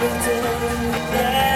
do that.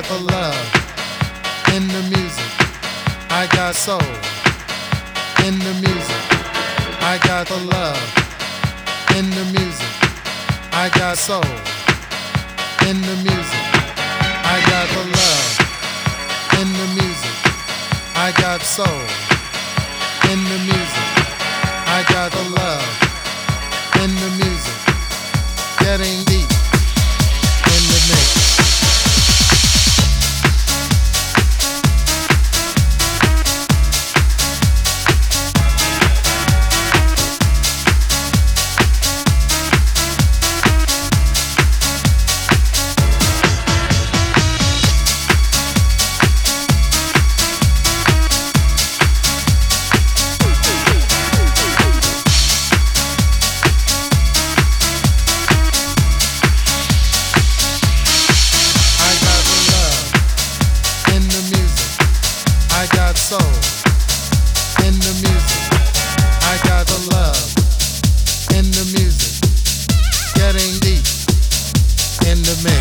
got the love in the music. I got soul in the music. I got the love in the music. I got soul in the music. I got the love in the music. I got soul.